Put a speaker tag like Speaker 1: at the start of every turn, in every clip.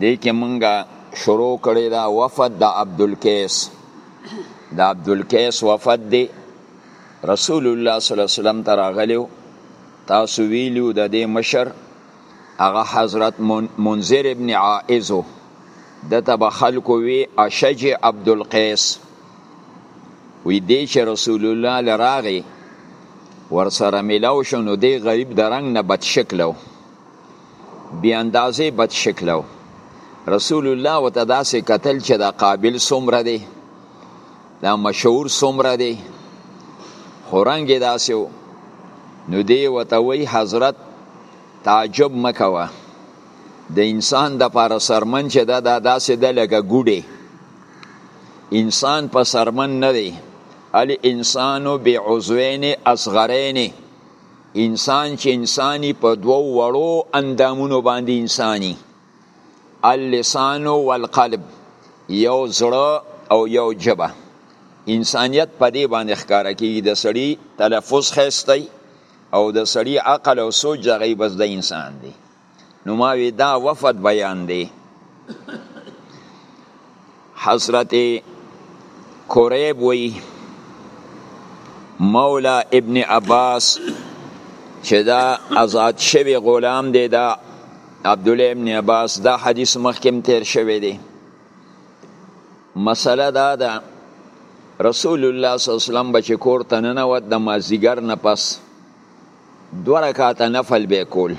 Speaker 1: دې کې مونږه شروع کړی دا وفد د عبدالقیس د عبدالقیس وفد دی رسول الله صلی الله علیه وسلم ته راغلیو تاسو ویلو د دې مشر هغه حضرت منذر ابن عائزو د تب خلکو وی اشج عبد القیس وی دی چې رسول الله لراغي ورسره ملاو شنو دی غریب درنګ نه بد شکلو بی اندازه بد شکل و رسول الله وته داسې قتل چې دا قابل سمره دی دا مشهور سمره دی خورنګ داسې و نو دی وته وی حضرت تعجب مکوه د انسان د پاره سرمن چې دا دا داسې د لګه ګوډه انسان په سرمن نه دی ال انسانو بعضوین اصغرین انسان چې انساني په دوو وړو اندامونو باندې انساني اللسان والقلب یو زړه او یو جبه انسانیت په دې باندې ښکاره کیږي د سړي تلفظ خسته او د سړي عقل او سوچ دغه بس د انسان دی نو ما وی دا وفد بیان دی حضرت قریب وی مولا ابن عباس چې دا آزاد شوی غلام دی دا عبد الله ابن عباس دا حدیث مخکم تیر شوی دی مسله دا ده رسول الله صلی الله علیه وسلم بچ کور تننه ود د مازیګر نه پس دو رکعت نفل به کول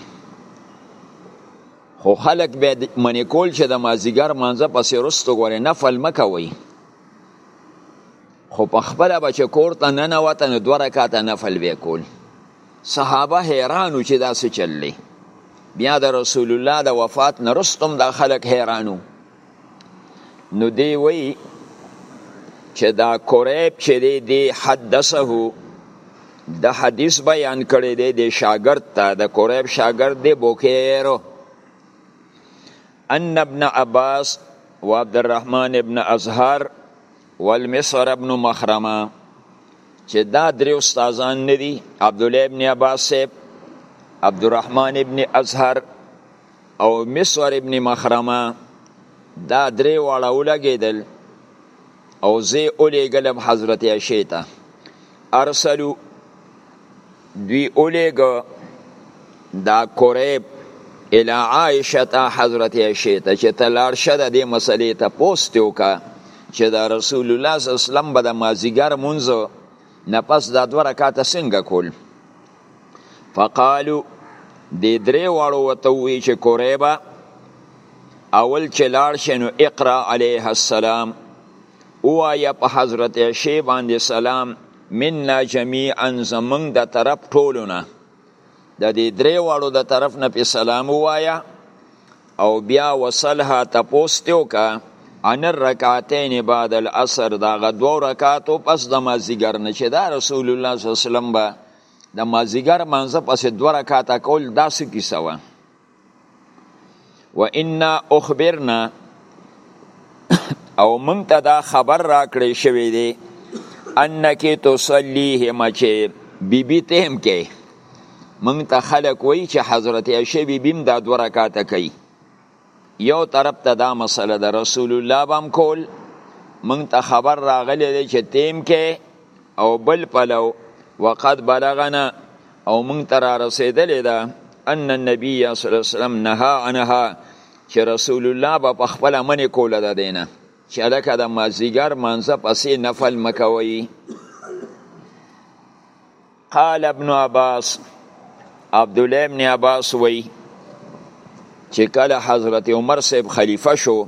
Speaker 1: خو خلق به منی کول چې د مازیګر مانځه پسې رستو غوړي نفل مکوي خو په خپل بچ کور ته نه نوته نو دوه رکعات نفل به کول صحابه حیرانو چې دا څه چللی بیا د رسول الله د وفات نه رستم د خلق حیرانو نو دی وی چې دا قریب چې دی دی حدثه د حدیث بیان کړی دی د شاګرد ته د قریب شاګرد دی بوکیر ان ابن عباس و عبد الرحمن ابن ازهر والمصر ابن مخرمه چې دا درې استادان ندي عبد الله ابن عباس عبد الرحمن ابن ازهر او مصور ابن مخرمه دا درې واړه ولګېدل او زه ولېږلم حضرت عائشې ته ارسلو دوی ولېږه دا قریب الى عائشه ته حضرت عائشه ته چې ته لاړ شه د دې مسلې ته پوسټ وکړه چې دا رسول الله صلی الله علیه وسلم به د مازیګر مونځ نه پس دا دوه رکعاته څنګه کول فقالو دې درې واړو وته وی چې کوریبا اول چې لاړ شې نو اقرا علیه السلام اوایا په حضرت عشی باندې سلام منا جميعا زمنګ د طرف ټولونه د دې درې واړو د طرف نه په سلام وایا او بیا وصلها تپوس ته وکا ان الرکعتین بعد العصر دا غدو رکعاتو پس د مازیګر نه چې دا رسول الله صلی الله علیه وسلم به د مازیګر مانزه پس دو رکعاته کول داسو کیسه و و ان اخبرنا او مونږ ته دا خبر راکړی شوی دی انکی تصلیه مچه بیبی تهم کې مونږ ته خلک وایي چې حضرت عائشه بی بیم دا دوه رکعاته کوي یو طرف ته دا مسله ده رسول الله بام کول مونږ ته خبر راغلی دی چې تیم کې او بل پلو وقد بلغنا او مونږ ته را رسېدلې ده ان النبي صلی الله علیه وسلم نهى عنها چې رسول الله به په خپل منې کوله ده دینه چې لکه د مازیګر منځه پسې نفل مکوي قال ابن عباس عبد الله ابن عباس وی چې کله حضرت عمر صاحب خلیفہ شو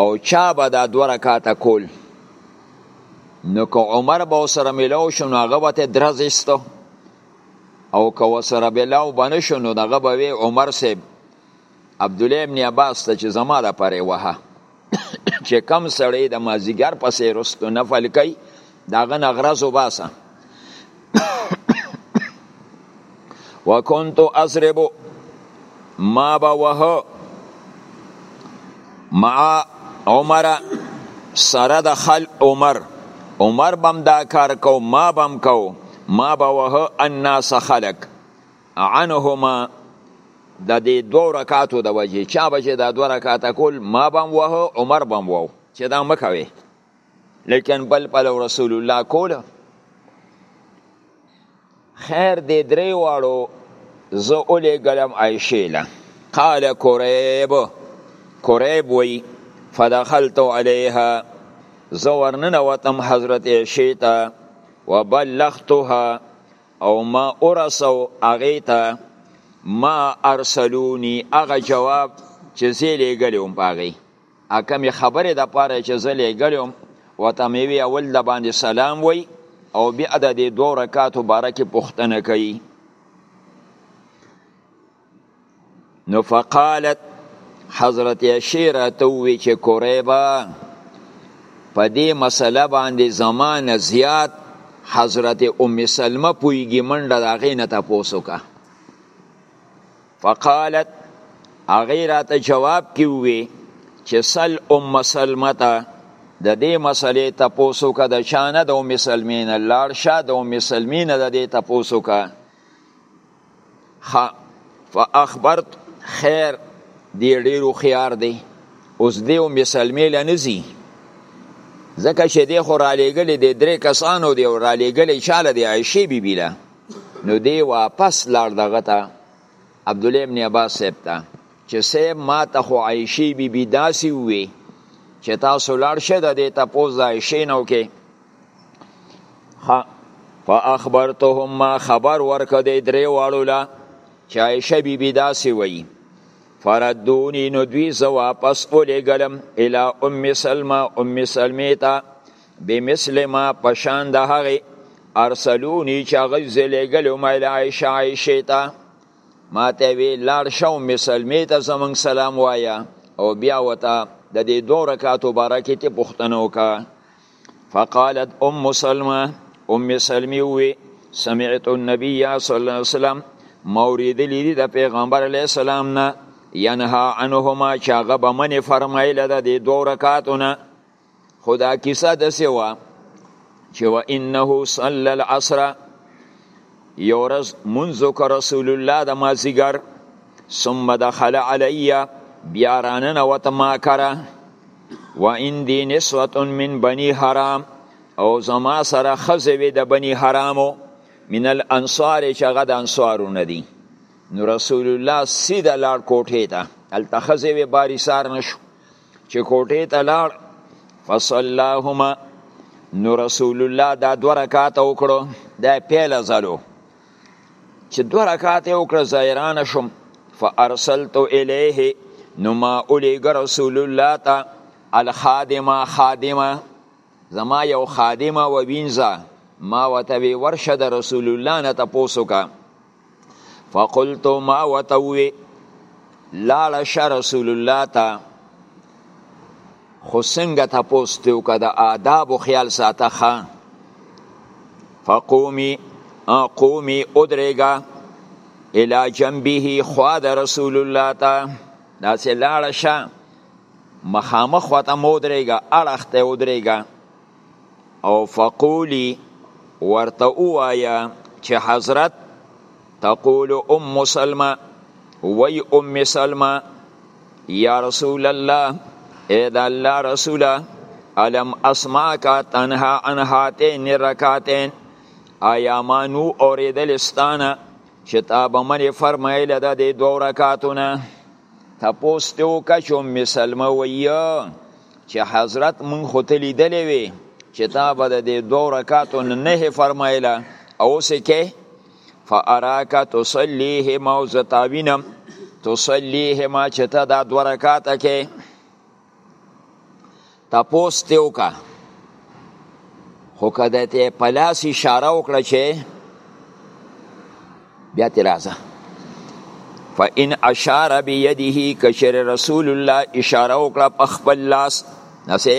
Speaker 1: او چا به دا دوه رکعاته کول نو که عمر به سره ملاو شو نو هغه به درز ایستو او که سره بلاو بنه شو نو دغه به عمر صاحب عبد الله ابن عباس ته چې زما د پرې وها چې کم سړی د مازیګر په سیرستو نفل کوي داغه نغرز وباسه وکنت اسربو ما به وه مع عمر سره د خل عمر عمر بم دا کار کو ما بم کو ما به وه الناس خلق عنهما د دې دوه رکعاتو د وجه چا به چې دا دوه رکعاته کول ما به هم وهه عمر به هم وهه چې دا مه کوې لیکن بل پلو رسول الله کوله خیر دې درې واړو زه ولېږلم عایشې له قال کریب کریب وی فدخلت علیها زه ورننوتم حضرت عایشې ته وبلغتها او ما ورسو هغه ته ما ارسلونی هغه جواب چې زه لېږلوم پاغي اکه می خبره د پاره چې زه لېږلوم وته می وی اول د باندې سلام وای او بیا د دې دوه رکعاتو باره کې پوښتنه کوي نو فقالت حضرت عشیره ته وی چې کوریبا په دې مسله باندې زمانه زیات حضرت ام سلمه پویږي منډه د هغې نه تپوس وکړه فقالت هغې راته جواب کې ووی چې سل ام سلمه ته د دې مسلې تپوس وکړه د چا نه د ام سلمې نه لاړ شه د ام سلمې نه د دې تپوس وکړه خ فاخبرت خیر دی ډیر خيار دی اوس دی او مسلمه لنزي ځکه چې دی خو را لېګلې دی درې کسانو دی را لېګلې چاله دی عائشه بي بي له نو دی واپس لار دغه ته عبد الله ابن عباس صاحب ته چې صاحب ما ته خو عائشه بي بي داسي وي چې تاسو لار شه د دې تاسو عائشه نو کې ها فاخبرتهم ما خبر ورکړ دی درې واړو لا چې عائشه بي بي داسې وایي فردونی نو دوی زه واپس ولېږلم الی ام سلمه ام سلمې ته بمثل ما پشان د هغې ارسلونی چې هغه زه لېږلو ما الی عایشه عایشې ته ما ته وی لاړ شه ام سلمې ته زمونږ سلام وایه او بیا وته د دې دوه رکعاتو باره کې ته پوښتنه وکړه فقالت ام سلمه ام سلمی وی سمعت النبی صلی الله علیه وسلم موریدلی دی د پیغمبر علیه السلام نه ینها عنهما چې هغه به منې فرمایله ده د دوو رکاتو نه خو دا کیسه داسې وه چې و انه صلی العصر یو ورځ منځ وکړ رسول الله د مازیګر ثم دخل علی بیا راننه وته ما کرا و اندی نسوت من بنی حرام او زما سره خزوی د بنی حرامو من الانصار چغه د انصارو ندی نو رسول الله سیده لاړ کوټه ته التخزوی باری سار نشو چې کوټې ته لاړ فصلاهما نو رسول الله دا دو رکعات وکړو دا پیل زلو چې دو رکعات وکړه زایران شم فارسلت الیه نو ما اولیګ رسول الله تا الخادمه خادمه زما یو خادمه و وینځه ما وته ورشه د رسول الله نه تاسو کا فقلت ما وتوي لاړه شه رسول الله ته خو څنګه تاسو ته وکړه د آداب او خیال ساته ښه فقومي قومي ادرېګا الی جنبه خوا د رسول الله ته داسې لاړه شه مخامخ وته مو درېګا اړخ ته ودرېګا او فقولی ورته اوایا چې حضرت تقول ام سلمه وی ام سلمه یا رسول الله اے دا الله رسوله علم اسماکا تنها عن هاتین رکاتین آیا ما نو اوریدل ستانه چې تا به منې فرمایله د دې دوه رکاتونه تپوس ته وکړه چې ام سلمه وایي چې حضرت مونږ خو ته لیدلی وي چې تا به د دې دوه رکعاتو نه نهې فرمایله او اوس یې کې فاراک تصلیهما او زه تا وینم تصلیهما چې ته دا دوه رکعاته کې تپوس ته وکړه خو که د ته په لاس اشاره وکړه چې بیا ته راځه فإن أشار بيده کشر رسول الله اشاره وکړه په خپل لاس نسه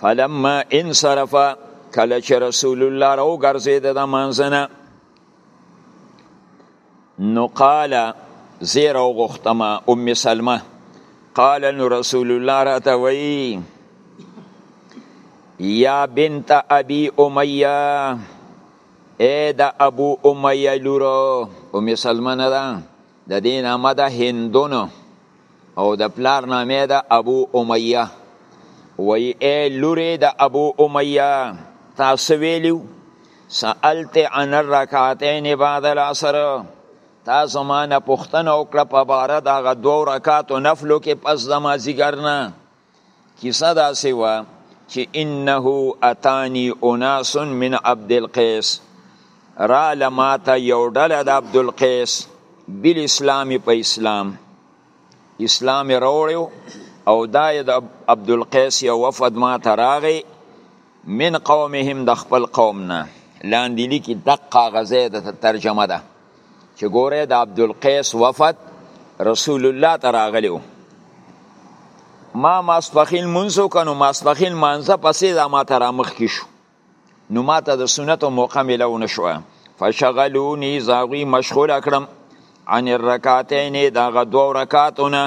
Speaker 1: فلما انصرف کله چې رسول الله راو ګرځید د منځنه نو قال زیر او غختما ام سلمہ قال نو رسول الله راته وی یا بنت ابي اميه اے د ابو اميه لورو ام سلمہ نه ده د دین امده هندونو او د پلار نامه ده ابو امیه وی ای لوری د ابو امیه تاسو ویلیو سألت عن الرکعتین بعد العصر تاسو ما نه پوښتنه وکړه په باره د هغه دوو رکعاتو نفلو کې پس د مازیګر نه کیسه داسې وه چې انه اتانی اناس من عبدالقیس را لماته یو ډله د عبدالقیس بل اسلام په اسلام اسلام راوړیو او دا د عبدالقیس یو وفد ما ته راغی من قومهم د خپل قوم نه لاندې لیکي دقه غزه د ترجمه ده چې ګوره د عبدالقیس وفد رسول الله ته راغلی و ما ماسپخین مونځ وکړ نو ماسپخین مانځه پسې دا ما ته رامخکې شو نو ما ته د سنتو موقع میله ونه شوه فشغلوني زاغوی مشغول کړم عن الرکعتین دغه دو رکعتونه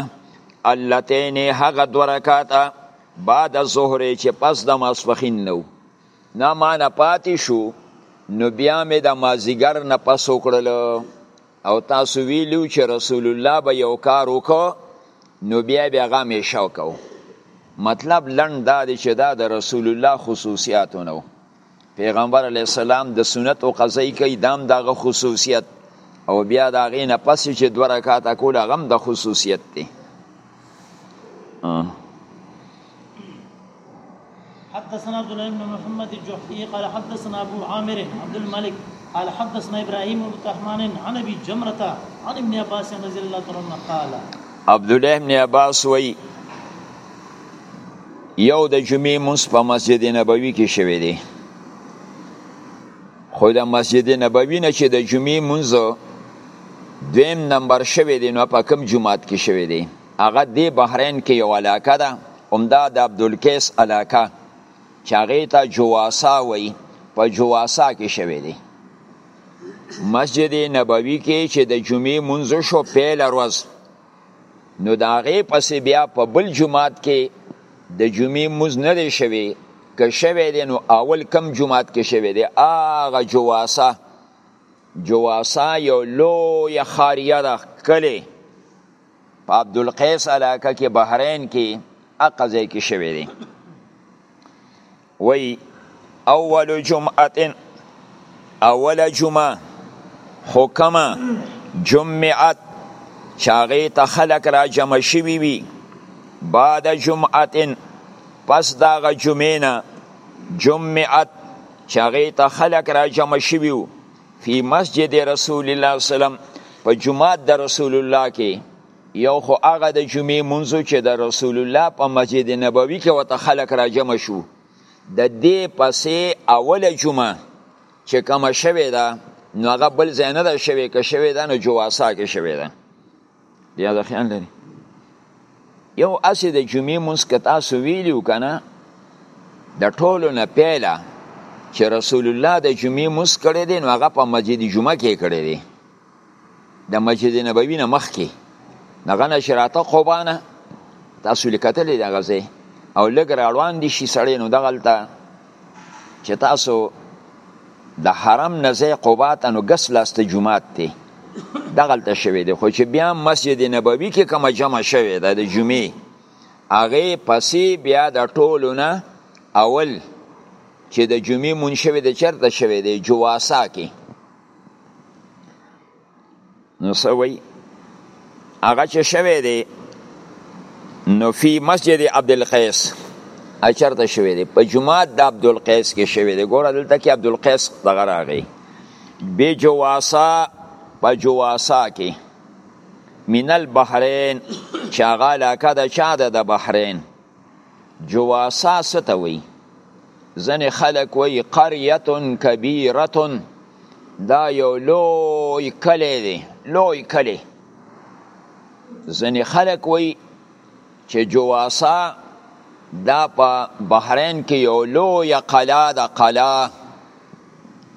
Speaker 1: اللتین هغه دو رکعته بعد الظهر چې پس د ماسپخین نو نه مانه پاتې شو نو بیا مې د مازیګر نه پس وکړل او تاسو ویلو چې رسول الله به یو کار وکړو نو بیا بیا غا مې شو کو مطلب لند دا دی چې دا د رسول الله خصوصیاتونه پیغمبر علی السلام د سنت او قضای کوي دام دغه خصوصیت او بیا دا غې نه پس چې دوه رکعات کول غم د خصوصیت دی آه.
Speaker 2: حدثنا عبد الله بن محمد الجحفي قال حدثنا ابو عامر عبد الملك قال حدثنا ابراهيم بن الرحمن عن ابي جمره عن ابن عباس رضي الله عنه قال
Speaker 1: عبد الله بن عباس وی یو د جمعې مونږ په مسجد نبوي کې شوی دی خو د مسجد نبوي نه چې د جمعې مونږ دویم نمبر شوی دی نو په کوم جمعات کې شوی دی هغه دی بحرین کې یو علاقه ده همدا د عبدالقیس علاقه چې هغې ته جواسا وایي په جواسا کې شوی دی مسجد نبوي کې چې د جمعې منځ شو پیل ورځ نو د هغې پسې بیا په بل جماعت کې د جمعې منځ نه دی شوی که شوی دی نو اول کم جماعت کې شوی دی هغه جواسا جواسا یو لوی خاریه ده کلی په عبدالقیس علاقه کې بحرین کې اقا ځای کې شوی دی وی اول جمعه اول جمعه حکمه جمعت چاغې ته خلق را جمع شوی وی بعد جمعت پس داغه جمعه نه جمعت چاغې ته خلق را جمع شوی وی فی مسجد رسول الله وسلم په جمعات د رسول الله کې یو خو هغه د جمعې منځو چې د رسول الله په مسجد نبوي کې وته خلک را جمع شو د دې پسې اوله جمعه چې کومه شوې ده نو هغه بل ځای نه ده شوې که شوې ده نو جواسا کې شوې ده بیا دا خیال لري یو اسې د جمعې مونږ که تاسو ویلیو که نه د ټولو نه پیله چې رسول الله د جمعې مونږ کړی دی نو هغه په مسجد جمعه کې کړی دی د مسجد نبوي نه مخکې هغه نه چې راته قبا نه تاسو لیکتلی دی هغه ځای او لږ راړوان دي شي سړی نو دغلته چې تاسو د حرم نه ځای قبا ته نو ګس لاسته جومات دی دغلته شوی دی خو چې بیا مسجد نبوي کې کومه جمع شوې ده د جمعې هغې پسې بیا د ټولو نه اول چې د جمعې مونږ شوی دی چېرته شوی دی جواسا کې نو سوي هغه چې شوی دی نو فی مسجد عبد القیس اچرته شوی دی په جماعت د عبد القیس کې شوی دی ګوره دلته کې عبد القیس دغه راغی به جواسا په جواسا کې من البحرین چې هغه علاقه د چا ده د بحرین جواسا څه ته وایي ځنې خلک وایي قریه کبیره دا یو لوی کلی دی لوی کلی ځنې خلک وایي چې جواسا دا په بحرین کې یو لوی قلا ده قلا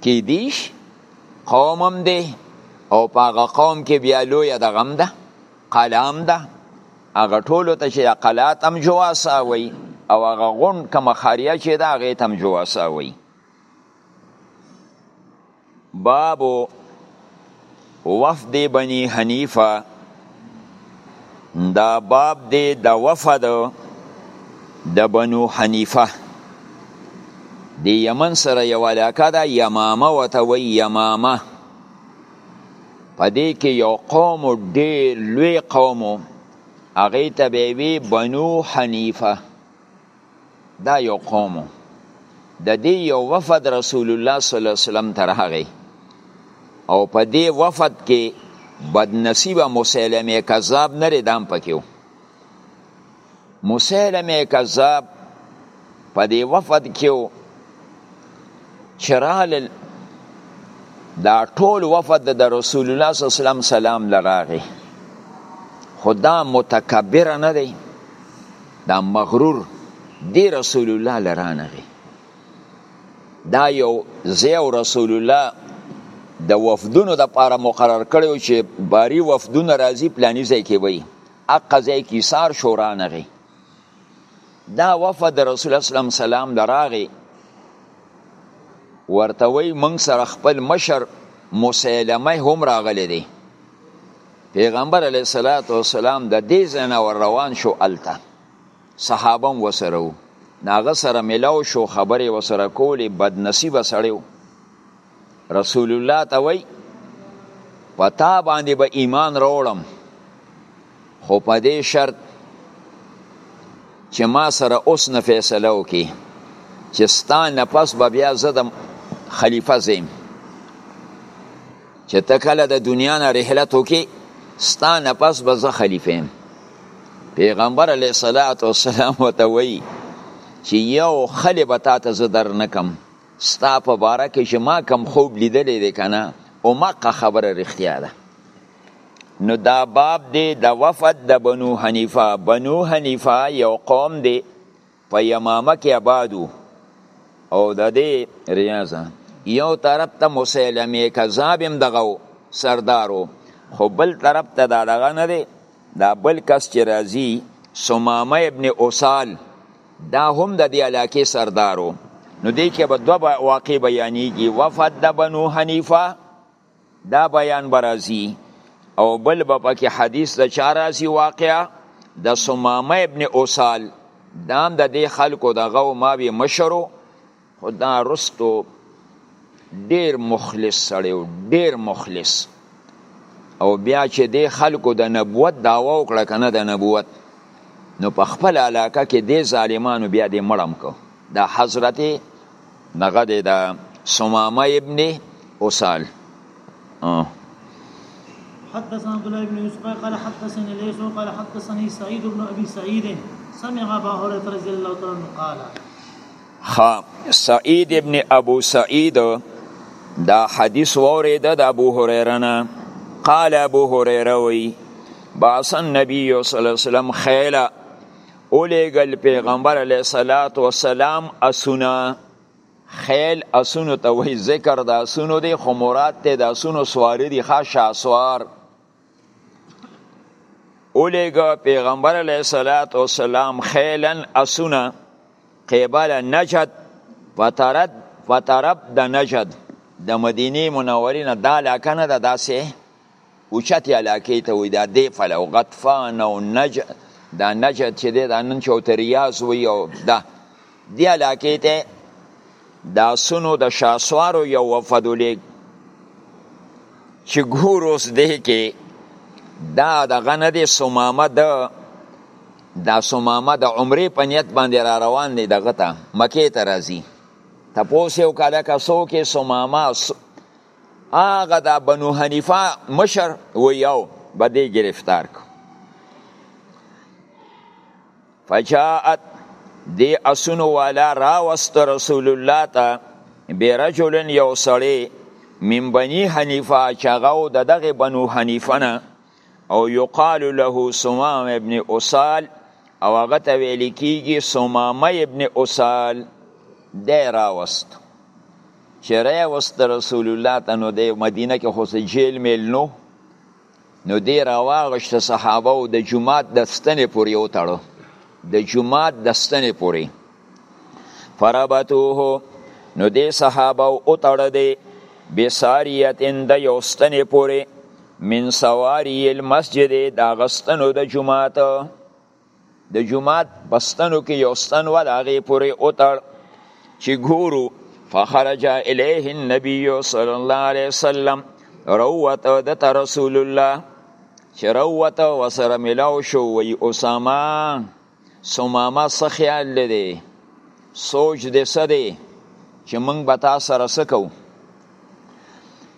Speaker 1: کې دیش قوم هم دی او په هغه قوم کې بیا لوی دغه هم ده قلا هم ده هغه ټولو ته چې قلا ته هم جواسا وایي او هغه غونډ کومه خاریه چې ده هغې ته هم جواسا وایي باب وفد بنی حنیفه دا باب دی د وفد د بنو حنیفه د یمن سره یو علاقه ده یمامه وته وی یمامه په دې کې یو قوم ډېر لوی قوم هغه ته به وی بنو حنیفه دا یو قوم د دې یو وفد رسول الله صلی الله علیه وسلم تر هغه او په دې وفد کې بدنصیب مسلمه کذاب نه ردام پکیو مسلمه کذاب په دې وفد کې چې رالل دا ټول وفد د رسول الله صلی الله علیه وسلم سلام لراغي خدا متکبر نه دی دا مغرور دی رسول الله لرانه دی دا یو زیو رسول الله د وفدونو د پاره مقرر کړو چې باری وفدونه راځي پلاني ځای کې وي اقا ځای کې سار شورانه غي دا وفد د رسول الله صلی سلام لراغي ورته وی مونږ سره خپل مشر مسلمه هم راغلی دی پیغمبر علیه الصلاۃ والسلام د دې زنه ور روان شو الته صحابه وسره ناغه سره ملاو شو خبرې وسره کولې بد نصیب سړیو رسول الله ته وای په تا باندې به با ایمان راوړم خو په دې شرط چې ما سره اوس نه فیصله وکي چې ستا نه پس به بیا زه د خلیفه زیم چې ته کله د دنیا نه رحلت وکي ستا نه پس به زه خلیفه یم پیغمبر علیه السلام ورته وایي چې یو خلی به تا ته زه در نکم ستا په باره کې چې ما کم خوب لیدلی دی که نه هماقه خبره رښتیا ده نو دا باب دی د وفد د بنو حنیفه بنو حنیفه یو قوم دی په یمامه کې آبادو او د دې ریاضه یو طرف ته مسلمه کذاب هم دغه سردارو خو بل طرف ته دا دغه نه دی دا بل کس چې راځي سمامه ابن اوسال دا هم د دې علاقې سردارو نو دې کې به دوه واقع بیانېږي وفد د بنو حنیفه دا بیان برازي او بل به پکې حدیث د چا راځي واقعا د سمامه ابن اوسال دام د دې خلکو دغه او ماوی مشرو خو دا رستو ډیر مخلص سړی و ډیر مخلص او بیا چې دی خلکو د نبوت دعوا وکړه که نه د نبوت نو په خپل علاقه کې دی ظالمانو بیا دی مړم کو دا حضرت دغه دی د سمامه ابن اوسال
Speaker 2: حدثنا عبد الله بن يوسف قال حدثني ليس قال حدثني سعيد بن ابي سعيد سمع ابا هريره رضي الله عنه قال
Speaker 1: خ سعید ابن ابو سعید دا حدیث وورید د ابو هریره نه قال ابو هریره وی بعث النبی صلی الله علیه وسلم خیلا اولیگل پیغمبر علیه الصلاۃ والسلام اسنا خیل اسونو ته وی ذکر د اسونو دی خو مراد ته د اسونو سواری دی خاصه سوار اولیګا پیغمبر علیه الصلاۃ والسلام خیلن اسونه قبل نجد فترد فترب د نجد د مدینه منورې نه دا علاقه نه ده داسې اوچتې علاقې ته وایي دا دی فل او غطفان او نجد دا نجد چې دی دا نن چې ورته ریاض وایي او دا دی علاقې ته د اسونو د شاسوارو یو وفد ولیږ چې ګور اوس دی کې دا دغه نه دی سمامه د دا سمامه د عمرې په نیت باندې را روان دی دغه ته مکې ته راځي تپوس یې وکړه لکه څوک یې سمامه هغه د بنو حنیفه مشر و یو به دې ګرفتار کړ فجاءت دی اسونو والا راوست رسول الله ته برجل یو سړی من بنی حنیفه چغاو د دغه بنو حنیفه نه او یقال له سمام ابن اوسال او هغه ته ویل کیږي سمامه ابن اوسال دی راوست چې راوست رسول الله ته نو د مدینه کې خو جیل میل نو نو دی راواغشت صحابه او د جماعت د ستنې پورې وتړو د جماعت د ستنې پورې فربتوه نو دی صحابه او تړه دی بساریتن د یو ستنې پورې من سواری المسجد دا غستنو د جماعت د جماعت په ستنو کې یو ستن و د هغې پورې وتړ چې ګورو فخرج الیه النبی صلی الله علیه وسلم روته د رسول الله چې روته وسره ملاو شو وی اسامه سمامه څه خیال لري سوچ دې څه دی چې موږ به تا سره څه کوو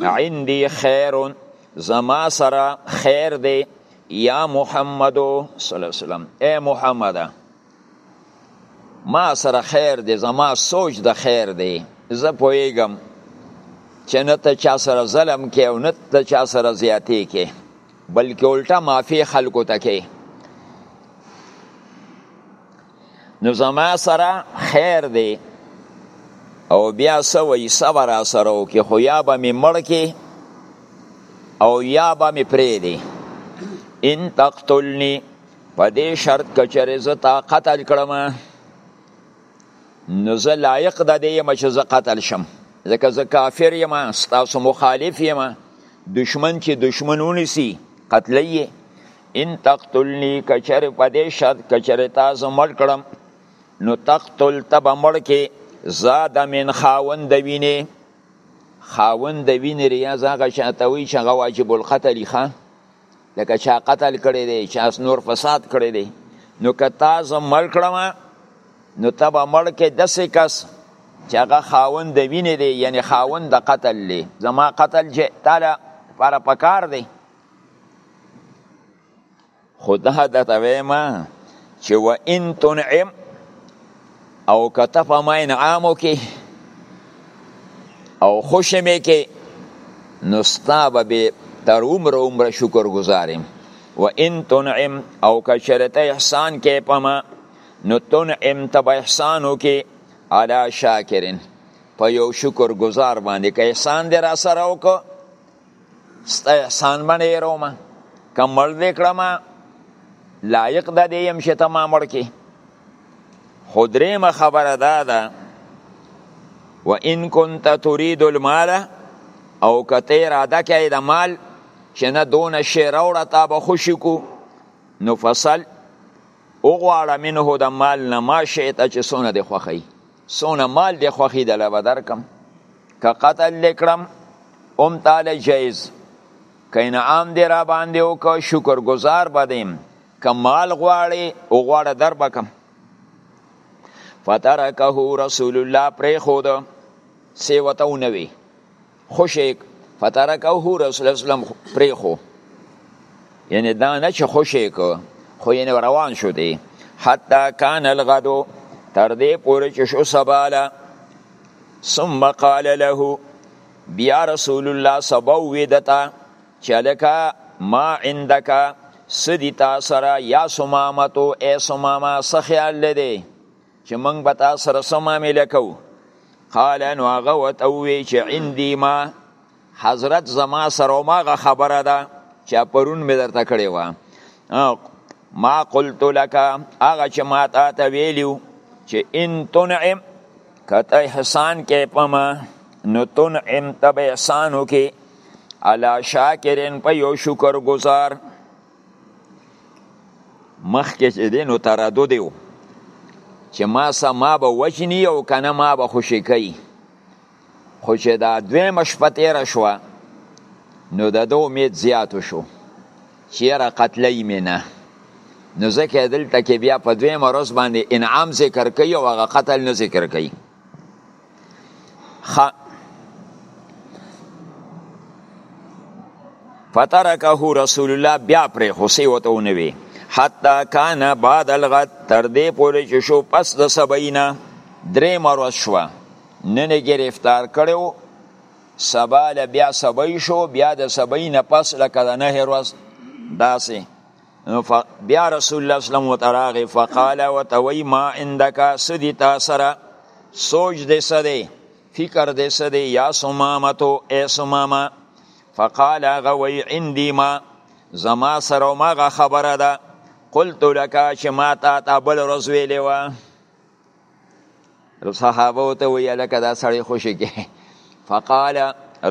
Speaker 1: عندي خیر زما سره خیر دی یا محمد صلی الله علیه وسلم اے محمد ما سره خیر دی زما سوچ د خیر دی زه پوهیږم چې نه ته چا سره ظلم کې او نه ته چا سره زیاتې کې بلکې الټا معافی خلکو ته کې نو زما سره خیر دی او بیا سوی صبر سره او کې خو یا به می مړ کې او یا به می پرې دی ان تقتلنی په دې شرط کچره زه تا قتل کړم نو زه لایق د دې یم چې زه قتل شم ځکه زه کافر یم ستاسو مخالف یم دشمن چې دشمن ونیسي قتلی ان تقتلنی کچر په دې شرط کچر تاسو مړ کړم نو تقتل تب مړ کې زاد من خاوند ویني خاوند ویني ریاض هغه شاته وی چې هغه واجب القتل ښه لکه چا قتل کړی دی چا نور فساد کړی دی نو که تاسو مړ کړم نو تب مړ کې دسې کس چې هغه خاوند د وینې دی یعنی خاوند د قتل دی زما قتل چې تعالی پر پکار دی خدا د تویما چې و ان تنعم او کته په ما انعام وکي او خوشې مې کې نو ستا به به تر عمره عمره شکر ګزارم و ان تنعم او که چېرته احسان کې په ما نو تنعم ته به احسان وکي علی شاکرین په یو شکر گزار باندې که احسان دې را سره وکړو احسان من ایرو ما کم مړ دې کړم لایق د دې يم چې ته ما مړ کې خو درېمه خبره دا ده و ان كنت تريد المال او کته اراده کوي د مال چې نه دون شی راوړه تا به خوشی کو نو فصل او غواړه منه د مال نه ما شئ ته چې سونه د خوخی سونه مال دی خوخی دل به درکم که قتل لکړم ام تعالی جایز که انعام دی را باندې او که شکر گزار بدیم که مال غواړي او غواړه در بکم فترکه رسول الله پرې خود سیوتو نوی خوشی فترکه رسول الله صلی الله علیه وسلم پریخو یعنی دا نه چې خوشی کو خو یې روان شو دی حتی کان الغدو تر دې پورې چې شو سباله ثم قال له بیا رسول الله سبو ودتا چلکا ما عندك سدی تا سره یا سمامتو ای سماما سخیال لده چې موږ به تاسو سره څه معامله کوو قال نو هغه ورته وویل چې عندي ما حضرت زما سره هماغه خبره ده چې پرون مې درته کړې وه ما قلت لك هغه چې ما تا ته ویلیو چې ان تنعم که ته احسان کې په ما نو تنعم ته به احسان وکړي علا شاکرین په یو شکر گزار مخکې چې دی نو تردد و چې ما سه ما به وجني او که نه ما به خوشې کوي خو چې دا دویمه شپه تېره شوه نو د ده امید زیات شو چې یاره قتلوي مې نه نو ځکه دلته کې بیا په دویمه ورځ باندې انعام ذکر کوي او هغه قتل نه ذکر کوي خ فترکه رسول الله بیا پرې خوسي وته ونوي حتا کان بعد الغد تر دې پورې چې شو پس د سبعینا درې مروز شو نن گرفتار کړو سبا له بیا سبعی شو بیا د سبعینا پس لکه د نه هروز داسې نو ف... بیا رسول الله اسلام و تراغه فقال و توي ما عندك سدي تاسرا سوچ دې سدي فکر دې سدي یا سمامه تو اي سمامه فقال غوي عندي ما زما سره ما خبره ده قلت لك چې ما تا تا بل ورځ ویلې وه صحابه ته وی لکه دا سړی خوشی کې فقال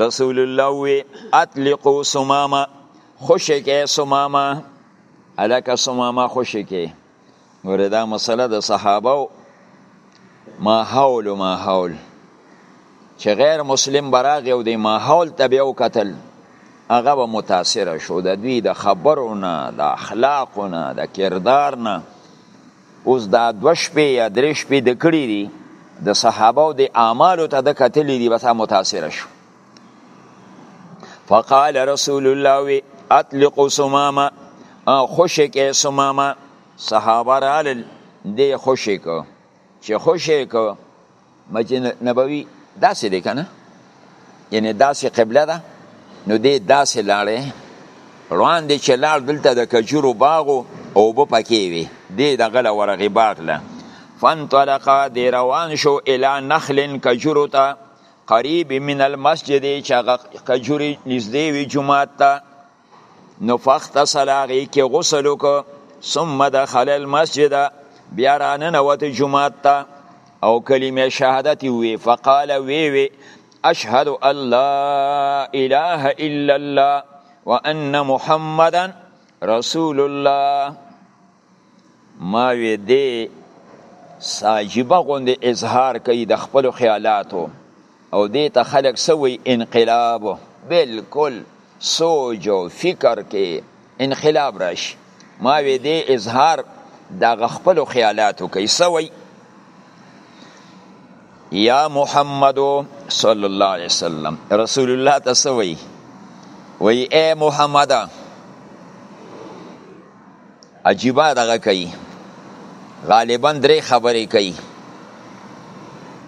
Speaker 1: رسول الله وی اطلقوا سمامه خوشی کې سمامه الک سمامه خوشی کې ګوره دا مسله د صحابه ما حول ما حول چې غیر مسلم براغ یو دی ما حول تبعو قتل هغه به متاثر شو د دوی د خبرونه د اخلاقونه د کردارنه اوس دا دوه شپې یا درې شپې د کړي دي د صحابه او د اعمالو ته د کتلې دي وتا متاثر شو فقال رسول الله وی اطلق سماما خوشک سماما صحابه رال دی خوشک چې خوشک مسجد نبوي داسې دی کنه یعنی داسې قبله ده نو دې داسې لاړې روان دي چې لاړ دلته د کجورو باغو او به پکې وي دې د غله ورغې باغ له فانطلقا دې روان شو الی نخلن کجورو ته قریب من المسجد چې هغه کجوري نږدې وي جومات ته نو فاغتسل هغې کې غسل وکړ ثم دخل المسجد بیا را ننوت جماعت ته او کلمه شهادت وی فقال وی وی اشهد ان لا اله الا الله وان محمدا رسول الله ما وی دی ساجیبه غوندې اظهار کوي د خپل خیالاتو او دې ته خلک سوی انقلاب بالکل سوج او فکر کې انقلاب راشي ما وی دې اظهار د خپل خیالاتو کوي سوی یا محمد صلی الله علیه وسلم رسول الله تسوی وی اے محمد عجیبه دغه کوي غالبا درې خبرې کوي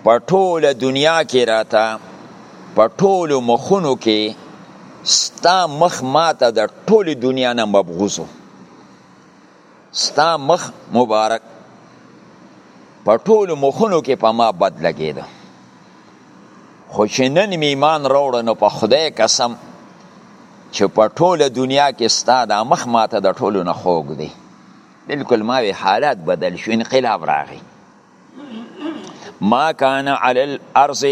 Speaker 1: په ټوله دنیا کې راته په ټولو مخونو کې ستا مخ ماته د ټولې دنیا نه مبغوزو ستا مخ مبارک په ټولو مخونو کې په ما بد لګېده خو چې نن مې ایمان راوړ نو په خدای قسم چې په ټوله دنیا کې ستا دا مخ ماته د ټولو نه خوږ دی بلکل ما وی حالات بدل شو انقلاب راغی ما کان علی الارض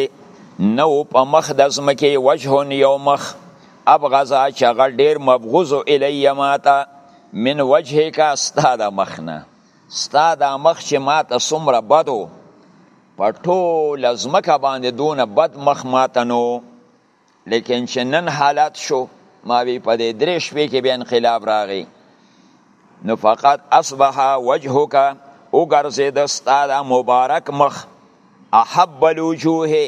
Speaker 1: نو په مخ د ځمکې وجه یو مخ ابغزا چې هغه ډېر مبغوض الی ماته من وجهک ستا د مخ نه ستا د مخ چې ماته څومره بدو په ټوله ځمکه باندې دونه بد مخ ماته نو لیکن چې نن حالت شو ما وی په دې درې شپې کې به انقلاب راغی نو فقط اصبح وجهک او ګرځید ستاد مبارک مخ احب الوجوه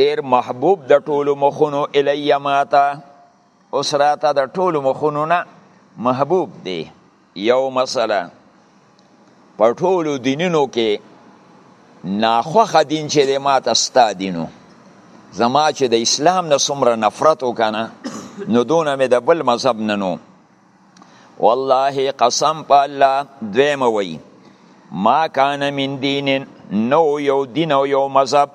Speaker 1: ډیر محبوب د ټولو مخونو الی ماته اوس راته د ټولو مخونو نه محبوب دی یو مسله په ټولو دینونو کې ناخوښه دین چې دی ما ته ستا دینو زما چې د اسلام نه څومره نفرت وکنه نو دونه مې د بل مذهب نه نو والله قسم په الله دویمه وی ما کان من دین نو یو دین او یو مذهب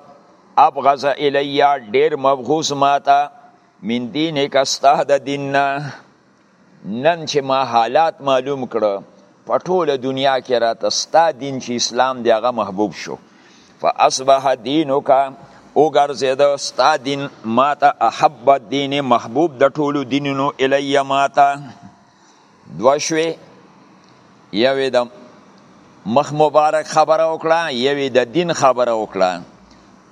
Speaker 1: ابغض الیا ډیر مبغوس ماته من دینک ستا د دین نه نن چې ما حالات معلوم کړه په ټوله دنیا کې راته ستا دین چې اسلام دی هغه محبوب شو فاصبح دینک وګرځېده ستا دین ماته احب دین محبوب د ټولو دینونو الی ماته دو شوې یوې د مخ مبارک خبره وکړه یوې د دین خبره وکړه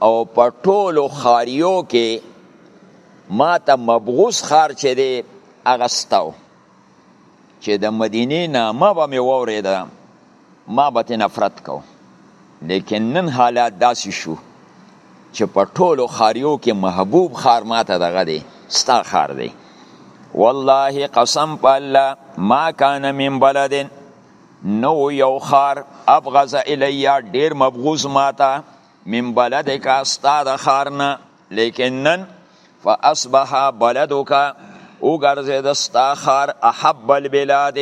Speaker 1: او په ټولو خاریو کې ما ته مبغوس خار چې دی هغه ستاو چې د مدینې نامه به مې واورېده ما به ترې نفرت کو لیکن نن حالات داسې شو چې په ټولو ښاریو کې محبوب ښار ماته دغه دی ستا ښار دی والله قسم په الله ما کان من بلد نو یو ښار ابغض الیا ډیر مبغوز ماته من بلدک ستا د ښار نه لیکن نن فاصبح بلدک وګرځید ستا خار احب البلاد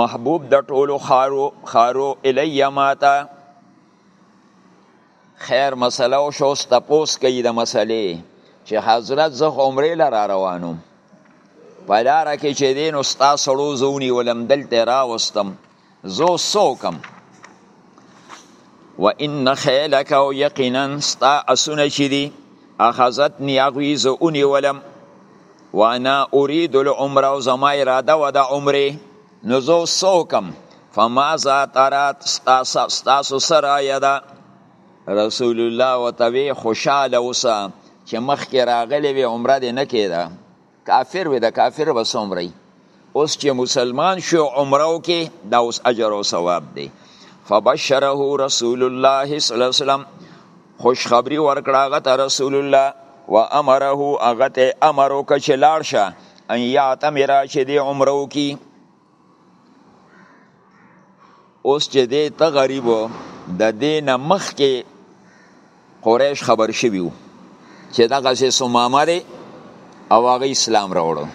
Speaker 1: محبوب د ټولو خارو خارو الی ماتا خیر مسله او شو ستپوس کوي د مسلې چې حضرت زه عمرې لره روانم په لاره کې چې دین او ستا سړو زونی ولم دلته راوستم زو سوکم و ان خیلک او یقینا ستا اسونه چی دی اخذتنی اغوی زو اونی ولم وانا اريد العمره او زما اراده و د عمره نو زو سوکم فما ذات ارات ستاسو سره یدا رسول الله وتوی خوشاله اوسه چې مخکې راغلی وي عمره دې نه کېده کافر وي د کافر به څومره وي اوس چې مسلمان شو عمره وکړي دا اوس اجر او ثواب دی فبشره رسول الله صلی الله علیه وسلم خوشخبری ورکړه هغه ته رسول الله و امره هغه ته امر وکړه چې لاړ شه ان یعتمر چې دی عمره وکړي اوس چې دی ته غریب د دې نه مخکې قریش خبر شوي وو چې دغه سې سمامه دی او هغه اسلام راوړو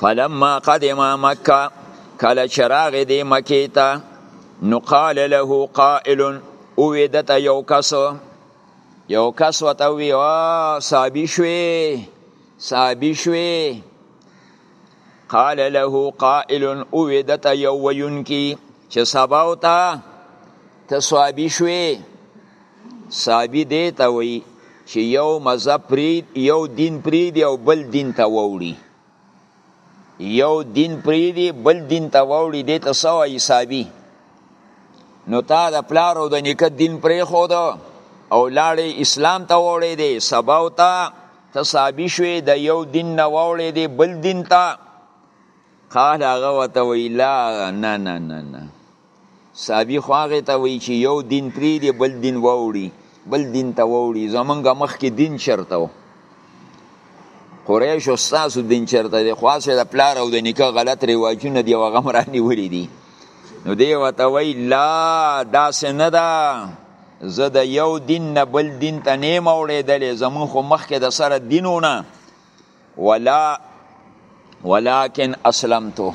Speaker 1: فلما قدم مکه کله چې راغې دی مکې ته نو قال له قائل اوې د ته یو کس یو کس وته وی او صابي شوي صابي شوي قال له قائل اویدت یو وینکی چې سباو تا ته صحابي شوي صحابي دی ته وي چې یو مذهب پرید یو دین پرید یو بل دین ته ووړي یو دین پرید بل دین ته ووړي دی ته سو حسابي نو تا د پلار او د نیکه دین پرې خو او لاړې اسلام ته وړې دی سباو تا ته صابی شوی د یو دین نه وړې دی بل دین ته قال هغه وته وی لا نه نه نه نه صابی خو هغه ته وی چې یو دین پری دی بل دین وړي بل دین ته وړي زمونږ مخ کې دین چرته و قریش استاسو دین چرته دی خو اسه د پلار او د نکاح غلط ریواجونه دی هغه مرانی وړي دي نو دی وته وی لا داس نه ده دا زه د یو دین نه بل دین ته نیم اوړېدلې زمون خو مخکې د سره دینونه ولا ولكن اسلمتو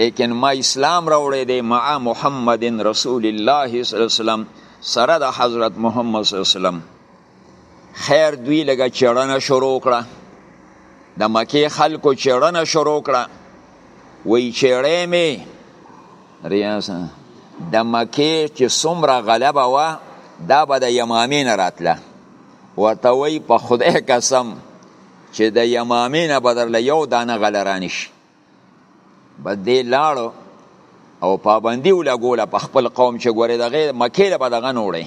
Speaker 1: لیکن ما اسلام راوړې دی مع محمد رسول الله صلی الله علیه وسلم سره د حضرت محمد صلی الله علیه وسلم خیر دوی لګه چړنه شروع کړه د مکه خلکو چړنه شروع کړه وی چړې می ریاض د مکه چې څومره غلبه و دا به د یمامې نه راتله ورته وی په خدای قسم چې د یمامې نه به درله یو دانه غله رانه شي به دې لاړو او پابندي ولګوله په خپل قوم چې ګورې دغه مکې له به دغه نه وړی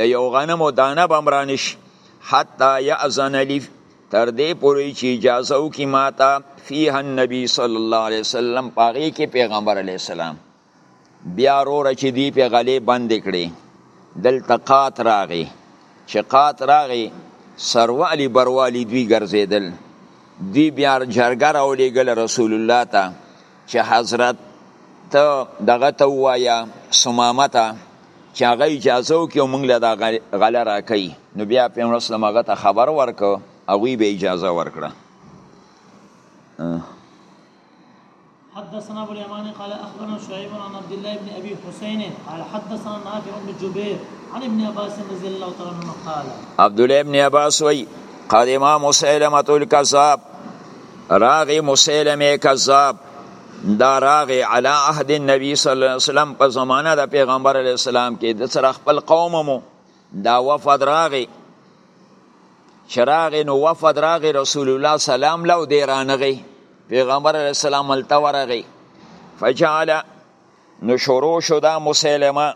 Speaker 1: د یو غنمو دانه به هم رانشي حتی یأذن لی تر دې پورې چې اجازه وکړي ما ته فیها النبي صلی الله علیه وسلم په هغې کې پیغمبر علیه السلام بیا وروره چې دوی پې غلې بندې کړې دلته قات راغی چې قات راغی سروالی بروالی دوی ګرځېدل دوی بیا جرګه راولېږله رسول الله ته چې حضرت ته دغه ته وایا سمامه ته چې هغه اجازه وکړي او موږ له دا غله راکوي نو بیا پیغمبر اسلام هغه ته خبر ورکړ هغوی به اجازه ورکړه
Speaker 2: حدثنا ابو اليمان قال اخبرنا شعيب عن عبد الله بن ابي حسين قال حدثنا نافع بن جبير عن ابن عباس رضي الله تعالى عنه قال
Speaker 1: عبد الله بن عباس وي قال امام مسلمه الكذاب راغی مسلمه کذاب دا راغی علی عهد النبی صلی الله علیه وسلم په زمانه د پیغمبر علی السلام کې د سره خپل قوم مو دا وفد راغی چراغ نو وفد راغی رسول الله سلام لو دی رانغی پیغمبر علی السلام التورغی فجعل نو شروع شو دا مسلمه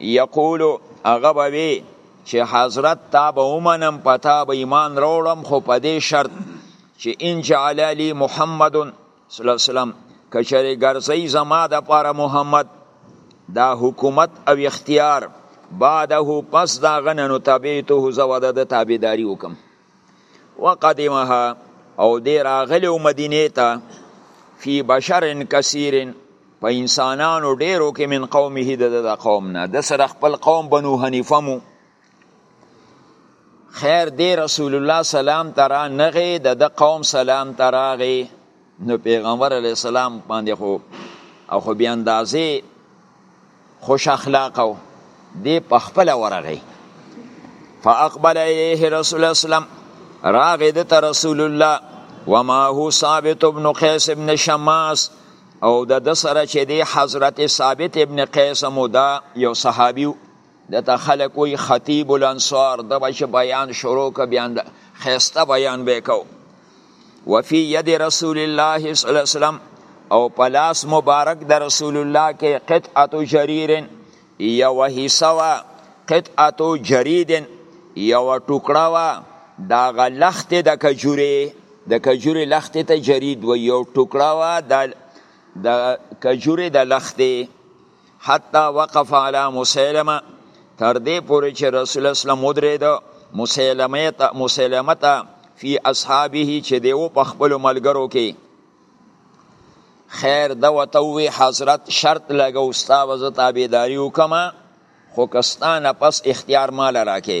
Speaker 1: یقولو هغه به وی چې حضرت تا به ومنم په تا به ایمان راوړم خو په دې شرط چې ان جعل علی محمد صلی الله علیه وسلم کچره ګرځي زما د پاره محمد دا حکومت او اختیار بعده پس دا غننو تابعته زوده د تابعداري وکم وقدمها او دی راغلی و مدینې ته فی بشر کثیر په انسانانو ډیرو کې من قومه د د قوم نه د سره خپل قوم بنو حنیفه مو خیر دی رسول الله سلام ترا نغه د د قوم سلام تراغه نو پیغمبر علی السلام باندې خو او خو بیا اندازې خوش اخلاق او دی په خپل ورغی فاقبل الیه رسول الله سلام راغی د رسول الله وما هو ثابت ابن قیس ابن شماس او د د سره چې دی حضرت ثابت ابن قیس مودا یو صحابیو دته خلک وی خطیب الانصار د بچ بیان شروع ک بیان د خيسته بیان وکاو وفي يد رسول الله صلی الله علیه وسلم او پلاس مبارک د رسول الله کې قطعه جرير یو حصوا قطعه جريد یو ټوکړه وا دا غلخت د کجوري د کجوري لخت ته جريد و یو ټوکړه وا د د کجوري د لختي حتی وقف علی مسلمه تر دې پورې چې رسول الله اسلام ودرېد مسلمه ته مسلمه ته فی اصحابه چې دیو په خپل ملګرو کې خیر دا وته وی حضرت شرط لګو استاد ز تابعداري وکما خو کستانه پس اختیار مال راکې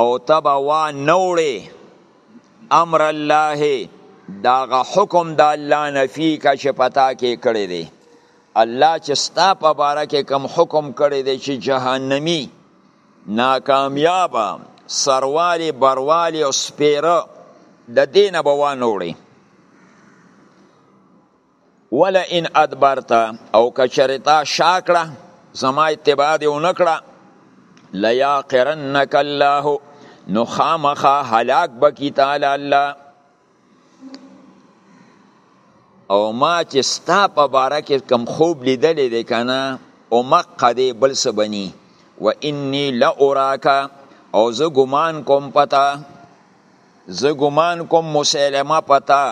Speaker 1: او تبا وا نوړې امر الله داغه حکم د دا الله نفی کا چې پتا کې کړی دی الله چې ستا په باره کې کم حکم کړی دی چې جهنمی ناکامیاب سروالی بروالی او سپیره د دینه به وانوړي ولا ان ادبرت او کچرتا شاکړه زما اتباع دی اونکړه لیا قرنک الله نو خامخا هلاک بکی تعالی الله او ما چې ستا په باره کې کم خوب لیدلې دی کنه او مقه دی بل څه بني و انی لاوراکا او زه ګمان کوم پتا زه ګمان کوم مسلمه پتا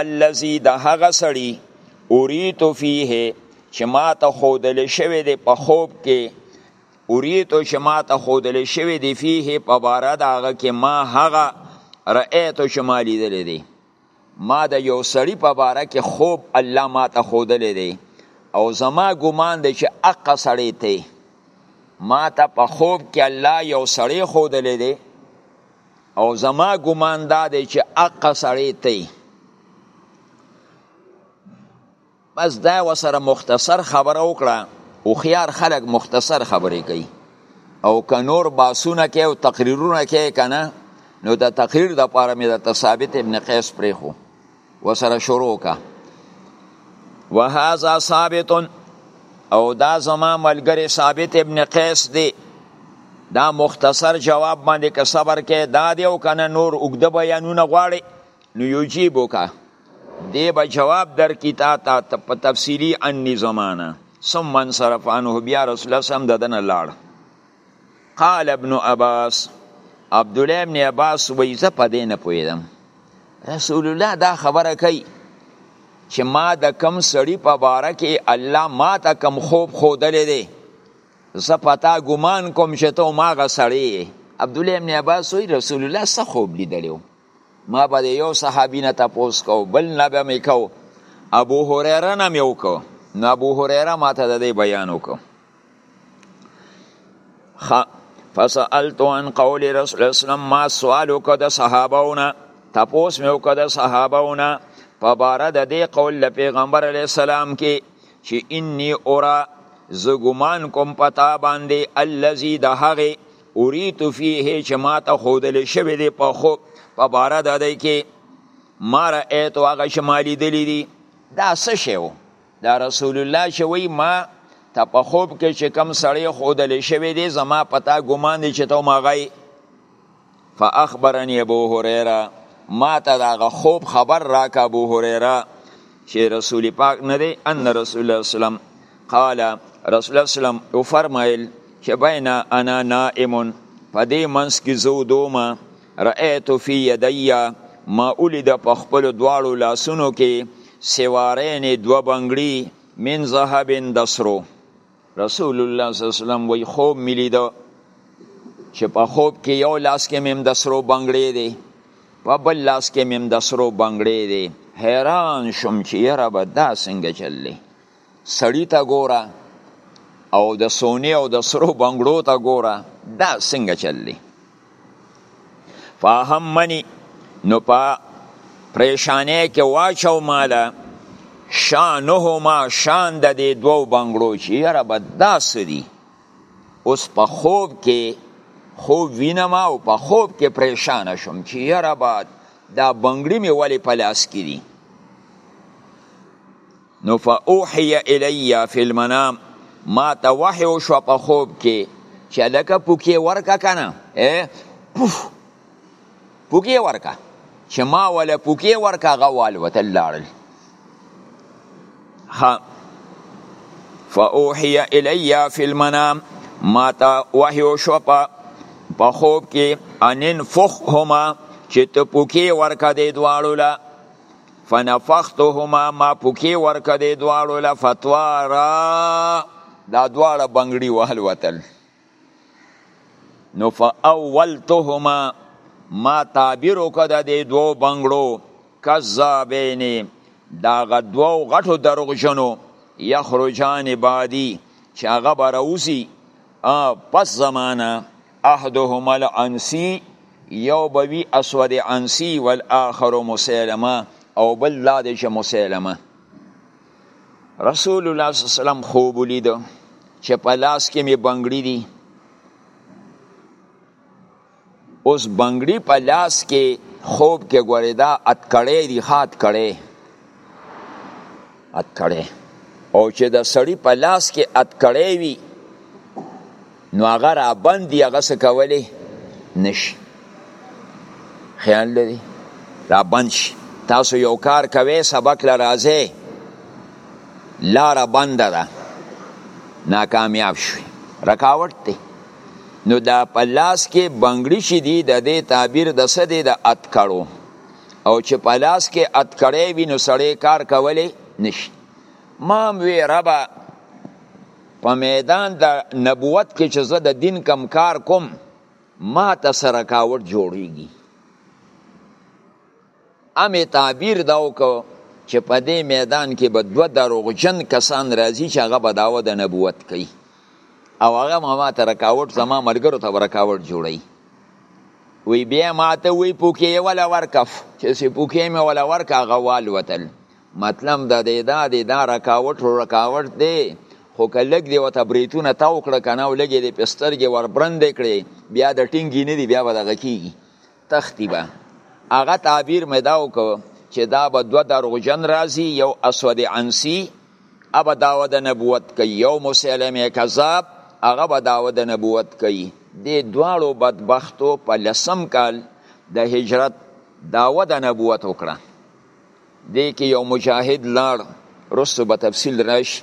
Speaker 1: الذي د هغه سړي اوریتو فيه چې ما ته خودل شوی دی په خوب کې اوریتو چې ما ته خودل شوی دی فيه په بار د هغه کې ما هغه رأیتو چې ما لیدل دی ما د یو سړي په باره کې خوب الله ما ته خودل دی او زما ګمان دی چې اقا سړی ته ما ته په خوب کې الله یو سړی خودل دی او زما ګمان دا دی چې اقا سړی تی بس دا وسره مختصر خبره وکړه او خيار خلق مختصر خبرې کوي او که نور باسونه کې او تقریرونه کې کنه نو د تقریر د پاره مې د ثابت ابن قیس پرې خو وسره شروع کا وهذا ثابت او دا زما ملګری ثابت ابن قیس دی دا مختصر جواب باندې که صبر کې دا دی او کنه نور اوږده بیانونه غواړي نو یجیب وکا دی به جواب در کی تا تا په تفصیلی انی زمانه ثم انصرف عنه بیا رسول الله صم ددن لاړ قال ابن عباس عبد الله ابن عباس وای زه په دې نه پوهیدم رسول الله دا خبره کوي چې ما د کم سړی په باره کې الله ما ته کم خوب خودلې دی زه پتا ګمان کوم چې ته ما غ سړی عبد الله ابن عباس وی رسول الله څه خوب لیدلو ما به یو صحابي نه تاسو کو بل نه به مې کو ابو هريره نه مې وکړو نو ابو هريره ماته د دې بیان وکړو خ فسألت عن قول رسول الله صلی ما سوال وکړ د صحابهونه تپوس مې وکړ د صحابهونه په باره د دې قول د پیغمبر علی السلام کې چې انی اورا زه ګمان کوم پتا باندې الذي د هغه اوریت فيه چې ما ته خودل شوی دی په خو په باره د دې کې ما رأیت هغه شمالي دلی دی دا څه شی و دا رسول الله چې وایي ما ته په خوب کې چې کم سړی ښودل شوی دی زما په تا ګمان دی چې ته هم هغه یې فاخبرني ابو هريره ما ته د هغه خوب خبر راکه ابو هريره چې رسول پاک نه دی ان رسول الله وسلم قال رسول الله وسلم او فرمایل چې بین انا نائم په دې منځ کې زه ودومه رأیت فی یدی ما ولید په خپل دواړو لاسونو کې سوارین دو بنگړي من ذهب دسرو رسول الله صلی الله علیه وسلم وی خوب ملید چې په خوب کې یو لاس کې مم دسرو بنگړي دی په بل لاس کې مم دسرو بنگړي دی حیران شوم چې یره به دا څنګه چللی سړی ته ګوره او د سونی او د سرو بنگړو ته ګوره دا څنګه چل دی فاهم منی نو پا پریشانه کې واچو مالا شانهما شان د دې دوو بنگړو چې یاره به دا سدي اوس په خوب کې خوب وینم او په خوب کې پریشانه شوم چې یاره به دا بنگړی مې ولې په لاس کې دي نو فاوحی الی فی المنام ما ته وحی وشو په خوب کې چې لکه پوکی ورکا کنه اے پوف پوکی ورکا چې ما ولا پوکی ورکا غوال وتل لاړل ها فاوحی الی فی المنام ما ته وحی وشو په خوب کې انن فخ هما چې ته پوکی ورکا دی دواړو لا فنفختهما ما پوکی ورکه دی دواړو له فتوارا دا دواړه بنګړي وهل وتل نو فاولتهما ما تعبیر وکړه د دې دوو بنګړو کذابین دا غدوو غټو دروغجنو یخرجان بادی چې هغه به راوځي پس زمانه احدهما العنسی یو بوی اسود عنسی والآخر مسلمه او بل دا دی چې مسلمه رسول الله صلی الله علیه وسلم خوب ولید چې په لاس کې می بنگړی دی اوس بنگړی په لاس کې خوب کې ګورې دا اتکړې دی خات کړې اتکړی او چې د سړی په لاس کې اتکړی وي نو هغه را بندي هغه څه کولی نشي خیال لري را بند شي تاسو یو کار کوئ سبق له راځئ لاره بنده ده ناکامیاب شوي رکاوټ دی نو دا په لاس کې بنګړي چې دي د دې تعبیر د څه دی د اتکړو او چې په لاس کې اتکړی وي نو سړی کار کولی نشي ما هم وی ربه په میدان د نبوت کې چې زه د دین کم کار کوم ما ته سره کاوټ جوړیږي امې تعبیر دا وکړو چې په دې میدان کې به دوه دروغجن کسان راځي چې هغه به دعوه د نبوت کوي او هغه ما ته رکاوټ زما ملګرو ته رکاوټ جوړي وی بیا ما ته وی پوکې ولا ورکف چې سې پوکې مې ولا ورکا غوال وتل مطلب د دې دا دې دا رکاوټ رکاوټ دی خو کلګ دی وته بریتونه تاو کړ کنه او لګې دې پسترګې وربرند کړې بیا د ټینګې نه دی بیا به دغه کیږي تختی به هغه تعبیر مې دا وکړو چې دا به دوه دروغجن راځي یو اسود عنسی ابا داوه د نبوت کوي یو مسلمه کذاب هغه به داوه د نبوت کوي د دواړو بدبختو په لسم کال د هجرت داوه د نبوت وکړه دې کې یو مجاهد لاړ رسو به تفصیل راش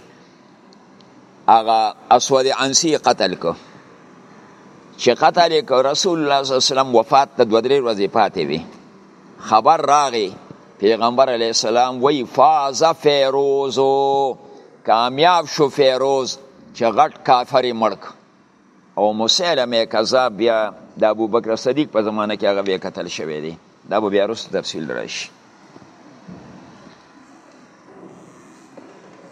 Speaker 1: هغه اسود عنسی قتل کو چې قتل کو رسول الله صلی الله علیه وسلم وفات ته دوه درې ورځې پاتې وي خبر راغی پیغمبر علیه السلام وی فاز فیروزو کامیاب شو فیروز چې غټ کافر مړک او مسلمه کذاب بیا د ابوبکر صدیق په زمانه کې هغه بیا قتل شوی دی دا به بیا وروسته تفصیل راشي